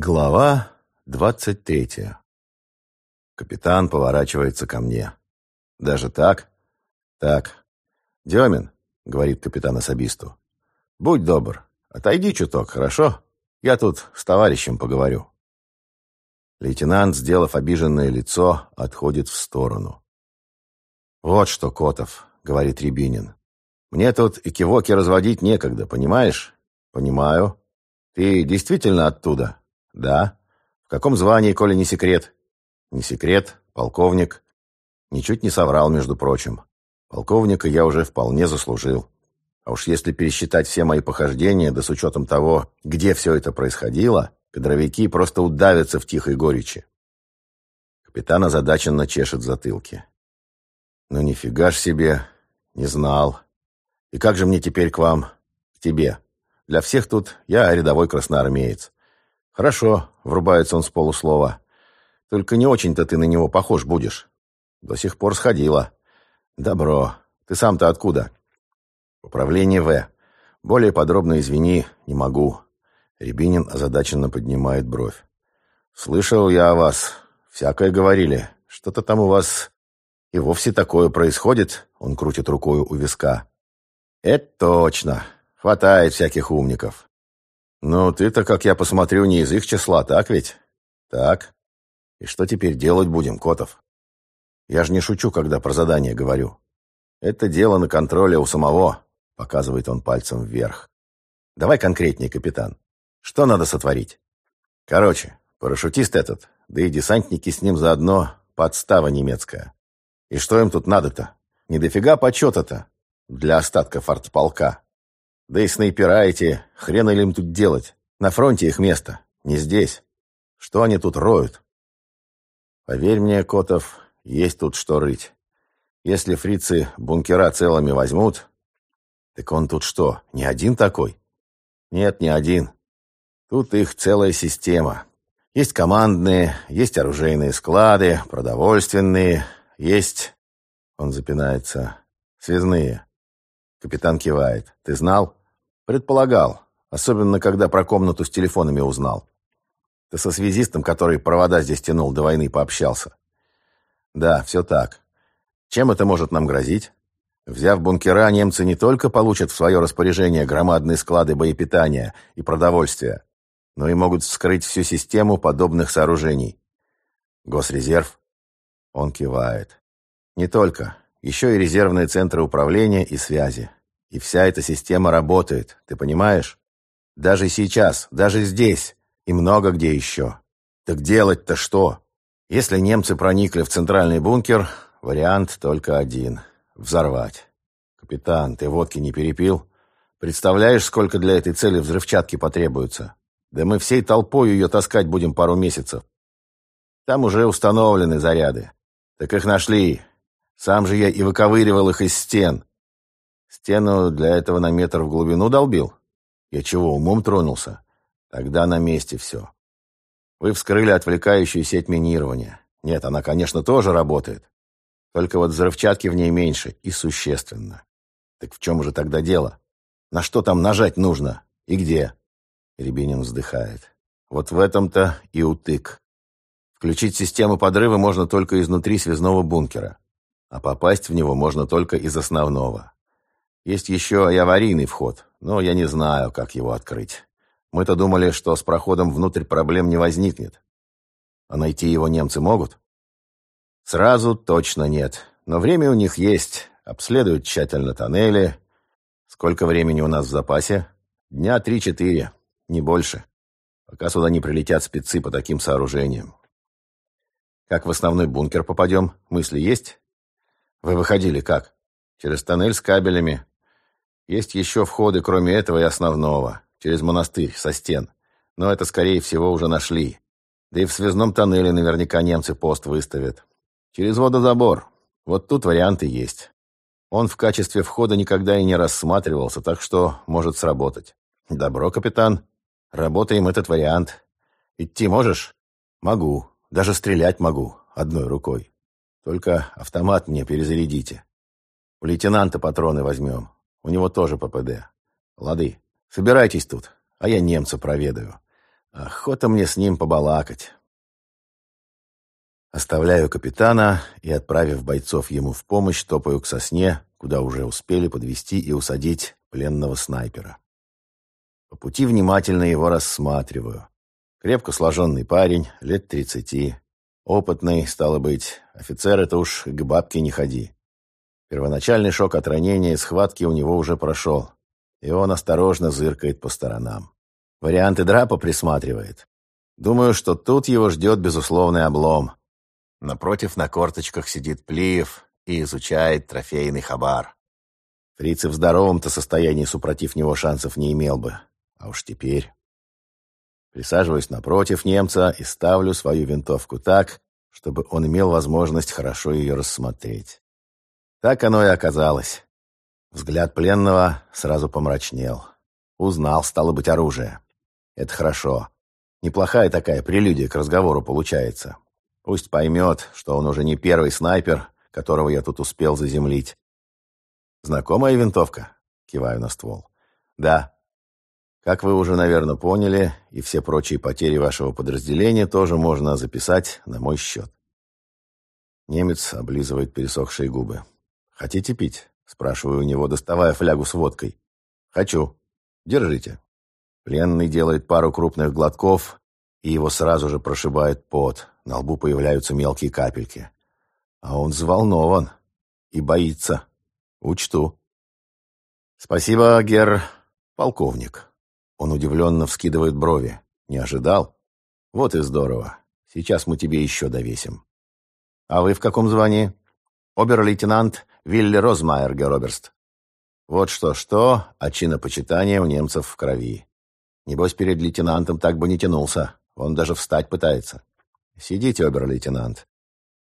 Глава двадцать третья. Капитан поворачивается ко мне. «Даже так?» «Так. Демин», — говорит капитан особисту, — «будь добр, отойди чуток, хорошо? Я тут с товарищем поговорю». Лейтенант, сделав обиженное лицо, отходит в сторону. «Вот что, Котов», — говорит Рябинин, — «мне тут и кивоки разводить некогда, понимаешь?» «Понимаю. Ты действительно оттуда?» «Да». «В каком звании, коли не секрет?» «Не секрет. Полковник». Ничуть не соврал, между прочим. Полковника я уже вполне заслужил. А уж если пересчитать все мои похождения, да с учетом того, где все это происходило, кадровики просто удавятся в тихой горечи. Капитан озадаченно чешет затылки. «Ну нифига ж себе! Не знал. И как же мне теперь к вам, к тебе? Для всех тут я рядовой красноармеец. «Хорошо», — врубается он с полуслова. «Только не очень-то ты на него похож будешь. До сих пор сходила». «Добро. Ты сам-то откуда?» «Управление В. Более подробно, извини, не могу». Рябинин озадаченно поднимает бровь. «Слышал я о вас. Всякое говорили. Что-то там у вас и вовсе такое происходит?» Он крутит рукой у виска. «Это точно. Хватает всяких умников. «Ну, ты-то, как я посмотрю, не из их числа, так ведь?» «Так. И что теперь делать будем, Котов?» «Я же не шучу, когда про задание говорю. Это дело на контроле у самого», — показывает он пальцем вверх. «Давай конкретнее, капитан. Что надо сотворить?» «Короче, парашютист этот, да и десантники с ним заодно, подстава немецкая. И что им тут надо-то? Не дофига почета-то для остатков артполка. Да и снайпера эти, хрена ли им тут делать? На фронте их место, не здесь. Что они тут роют? Поверь мне, Котов, есть тут что рыть. Если фрицы бункера целыми возьмут... Так он тут что, не один такой? Нет, не один. Тут их целая система. Есть командные, есть оружейные склады, продовольственные, есть... Он запинается. Связные. Капитан кивает. Ты знал? Предполагал, особенно когда про комнату с телефонами узнал. Ты со связистом, который провода здесь тянул, до войны пообщался. Да, все так. Чем это может нам грозить? Взяв бункера, немцы не только получат в свое распоряжение громадные склады боепитания и продовольствия, но и могут вскрыть всю систему подобных сооружений. Госрезерв? Он кивает. Не только. Еще и резервные центры управления и связи. И вся эта система работает, ты понимаешь? Даже сейчас, даже здесь и много где еще. Так делать-то что? Если немцы проникли в центральный бункер, вариант только один — взорвать. Капитан, ты водки не перепил? Представляешь, сколько для этой цели взрывчатки потребуется? Да мы всей толпой ее таскать будем пару месяцев. Там уже установлены заряды. Так их нашли. Сам же я и выковыривал их из стен. Стену для этого на метр в глубину долбил? Я чего, умом тронулся? Тогда на месте все. Вы вскрыли отвлекающую сеть минирования. Нет, она, конечно, тоже работает. Только вот взрывчатки в ней меньше и существенно. Так в чем же тогда дело? На что там нажать нужно? И где? Рябинин вздыхает. Вот в этом-то и утык. Включить систему подрыва можно только изнутри связного бункера, а попасть в него можно только из основного. Есть еще и аварийный вход, но я не знаю, как его открыть. Мы-то думали, что с проходом внутрь проблем не возникнет. А найти его немцы могут? Сразу точно нет. Но время у них есть. Обследуют тщательно тоннели. Сколько времени у нас в запасе? Дня три-четыре, не больше. Пока сюда не прилетят спецы по таким сооружениям. Как в основной бункер попадем? Мысли есть? Вы выходили как? Через тоннель с кабелями. Есть еще входы, кроме этого и основного, через монастырь, со стен. Но это, скорее всего, уже нашли. Да и в связном тоннеле наверняка немцы пост выставят. Через водозабор. Вот тут варианты есть. Он в качестве входа никогда и не рассматривался, так что может сработать. Добро, капитан. Работаем этот вариант. Идти можешь? Могу. Даже стрелять могу. Одной рукой. Только автомат мне перезарядите. У лейтенанта патроны возьмем. У него тоже ППД. Лады, собирайтесь тут, а я немца проведаю. Охота мне с ним побалакать. Оставляю капитана и, отправив бойцов ему в помощь, топаю к сосне, куда уже успели подвести и усадить пленного снайпера. По пути внимательно его рассматриваю. Крепко сложенный парень, лет тридцати. Опытный, стало быть, офицер это уж к бабке не ходи. Первоначальный шок от ранения и схватки у него уже прошел, и он осторожно зыркает по сторонам. Варианты драпа присматривает. Думаю, что тут его ждет безусловный облом. Напротив на корточках сидит Плиев и изучает трофейный хабар. Фрицы в здоровом-то состоянии, супротив него, шансов не имел бы. А уж теперь... Присаживаюсь напротив немца и ставлю свою винтовку так, чтобы он имел возможность хорошо ее рассмотреть. Так оно и оказалось. Взгляд пленного сразу помрачнел. Узнал, стало быть, оружие. Это хорошо. Неплохая такая прелюдия к разговору получается. Пусть поймет, что он уже не первый снайпер, которого я тут успел заземлить. «Знакомая винтовка?» — киваю на ствол. «Да. Как вы уже, наверное, поняли, и все прочие потери вашего подразделения тоже можно записать на мой счет». Немец облизывает пересохшие губы. «Хотите пить?» — спрашиваю у него, доставая флягу с водкой. «Хочу. Держите». Пленный делает пару крупных глотков, и его сразу же прошибает пот. На лбу появляются мелкие капельки. А он взволнован и боится. Учту. «Спасибо, гер... полковник». Он удивленно вскидывает брови. «Не ожидал? Вот и здорово. Сейчас мы тебе еще довесим». «А вы в каком звании?» «Обер-лейтенант Вилли Розмайер, Героберст. Вот что-что, а чинопочитание у немцев в крови. Небось, перед лейтенантом так бы не тянулся. Он даже встать пытается. Сидите, обер-лейтенант.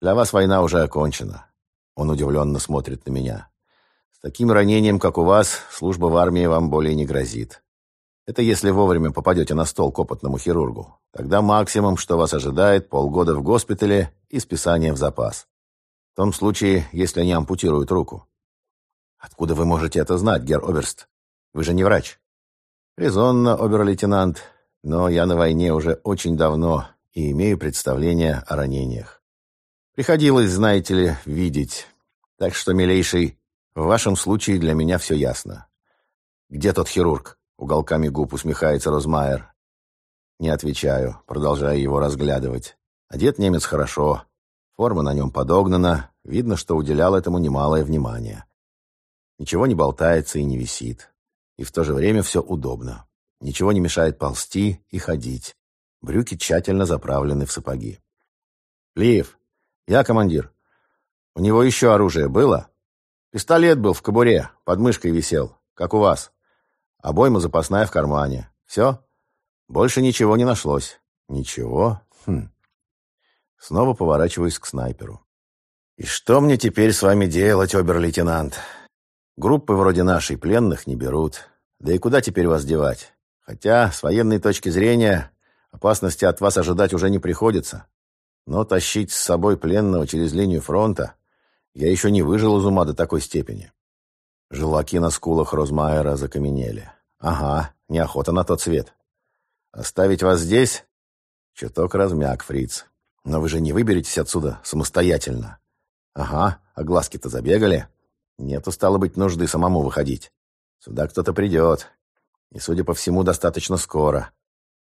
Для вас война уже окончена. Он удивленно смотрит на меня. С таким ранением, как у вас, служба в армии вам более не грозит. Это если вовремя попадете на стол к опытному хирургу. Тогда максимум, что вас ожидает, полгода в госпитале и списание в запас. В том случае, если они ампутируют руку. Откуда вы можете это знать, герр Оберст? Вы же не врач. Резонно, обер-лейтенант, но я на войне уже очень давно и имею представление о ранениях. Приходилось, знаете ли, видеть. Так что, милейший, в вашем случае для меня все ясно. Где тот хирург? Уголками губ усмехается Розмайер. Не отвечаю, продолжая его разглядывать. Одет немец хорошо, Форма на нем подогнана, видно, что уделял этому немалое внимание. Ничего не болтается и не висит. И в то же время все удобно. Ничего не мешает ползти и ходить. Брюки тщательно заправлены в сапоги. «Лиев, я командир. У него еще оружие было?» «Пистолет был в кобуре, под мышкой висел, как у вас. Обойма запасная в кармане. Все? Больше ничего не нашлось». «Ничего? Хм. Снова поворачиваюсь к снайперу. «И что мне теперь с вами делать, обер-лейтенант? Группы вроде нашей пленных не берут. Да и куда теперь вас девать? Хотя, с военной точки зрения, опасности от вас ожидать уже не приходится. Но тащить с собой пленного через линию фронта я еще не выжил из ума до такой степени». Желаки на скулах Розмайера закаменели. «Ага, неохота на тот свет. Оставить вас здесь?» Чуток размяк, фриц. Но вы же не выберетесь отсюда самостоятельно. Ага, а глазки-то забегали. Нету, стало быть, нужды самому выходить. Сюда кто-то придет. И, судя по всему, достаточно скоро.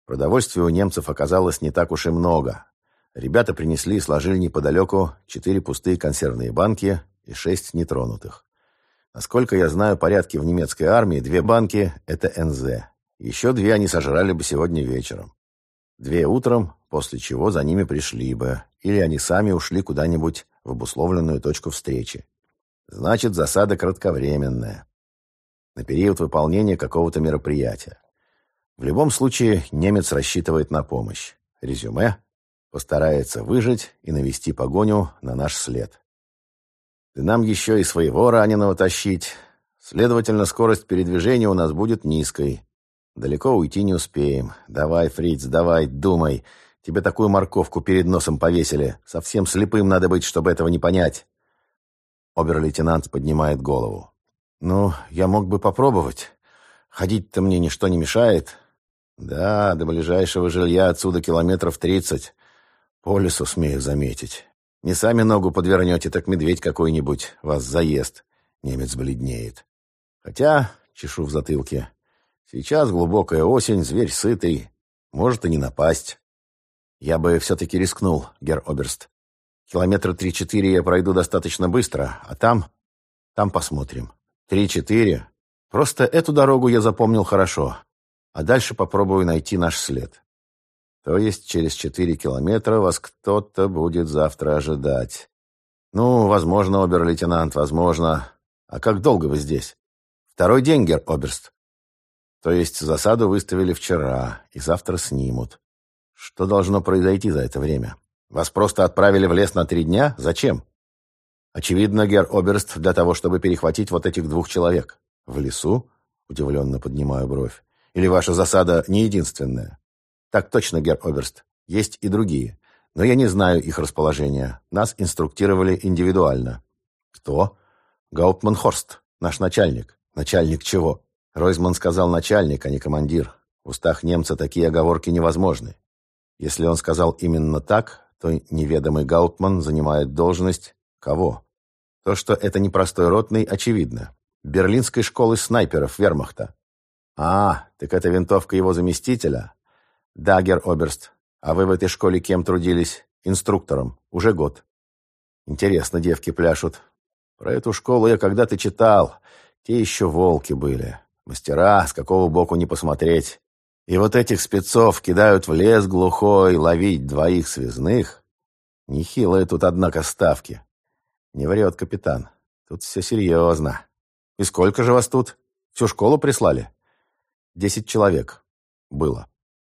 Продовольствия у немцев оказалось не так уж и много. Ребята принесли и сложили неподалеку четыре пустые консервные банки и шесть нетронутых. Насколько я знаю порядки в немецкой армии, две банки — это НЗ. Еще две они сожрали бы сегодня вечером. Две утром, после чего за ними пришли бы, или они сами ушли куда-нибудь в обусловленную точку встречи. Значит, засада кратковременная, на период выполнения какого-то мероприятия. В любом случае, немец рассчитывает на помощь. Резюме. Постарается выжить и навести погоню на наш след. И нам еще и своего раненого тащить. Следовательно, скорость передвижения у нас будет низкой, Далеко уйти не успеем. Давай, Фриц, давай, думай. Тебе такую морковку перед носом повесили. Совсем слепым надо быть, чтобы этого не понять. Обер-лейтенант поднимает голову. Ну, я мог бы попробовать. Ходить-то мне ничто не мешает. Да, до ближайшего жилья отсюда километров тридцать. По лесу, смею заметить. Не сами ногу подвернете, так медведь какой-нибудь вас заест. Немец бледнеет. Хотя, чешу в затылке, сейчас глубокая осень, зверь сытый, может и не напасть. Я бы все-таки рискнул, гер Оберст. Километра три-четыре я пройду достаточно быстро, а там... Там посмотрим. Три-четыре. Просто эту дорогу я запомнил хорошо. А дальше попробую найти наш след. То есть через четыре километра вас кто-то будет завтра ожидать. Ну, возможно, обер-лейтенант, возможно. А как долго вы здесь? Второй день, гер Оберст. То есть засаду выставили вчера, и завтра снимут. Что должно произойти за это время? Вас просто отправили в лес на три дня? Зачем? Очевидно, гер Оберст, для того, чтобы перехватить вот этих двух человек. В лесу? Удивленно поднимаю бровь. Или ваша засада не единственная? Так точно, гер Оберст. Есть и другие. Но я не знаю их расположения. Нас инструктировали индивидуально. Кто? Гауптман Хорст, наш начальник. Начальник чего? Ройзман сказал начальник, а не командир. В устах немца такие оговорки невозможны. Если он сказал именно так, то неведомый Гаутман занимает должность кого? То, что это непростой ротный, очевидно. Берлинской школы снайперов вермахта. А, так это винтовка его заместителя? Да, гер Оберст. А вы в этой школе кем трудились? Инструктором. Уже год. Интересно, девки пляшут. Про эту школу я когда-то читал. Те еще волки были. Мастера, с какого боку не посмотреть. И вот этих спецов кидают в лес глухой ловить двоих связных. Нехилые тут, однако, ставки. Не врет капитан. Тут все серьезно. И сколько же вас тут? Всю школу прислали? Десять человек. Было.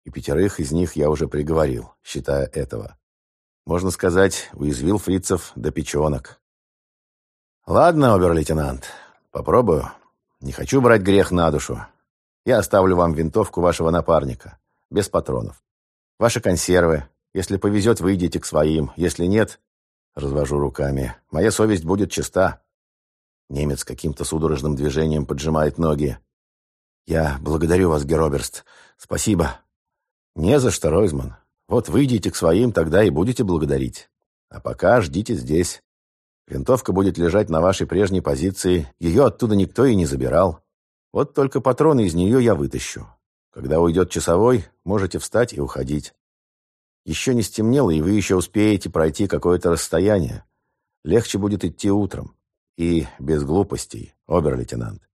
И пятерых из них я уже приговорил, считая этого. Можно сказать, уязвил фрицев до печенок. Ладно, обер-лейтенант, попробую. Не хочу брать грех на душу. Я оставлю вам винтовку вашего напарника, без патронов. Ваши консервы. Если повезет, выйдете к своим. Если нет, развожу руками. Моя совесть будет чиста. Немец каким-то судорожным движением поджимает ноги. Я благодарю вас, Героберст. Спасибо. Не за что, Ройзман. Вот выйдете к своим, тогда и будете благодарить. А пока ждите здесь. Винтовка будет лежать на вашей прежней позиции. Ее оттуда никто и не забирал. Вот только патроны из нее я вытащу. Когда уйдет часовой, можете встать и уходить. Еще не стемнело, и вы еще успеете пройти какое-то расстояние. Легче будет идти утром. И без глупостей, обер-лейтенант.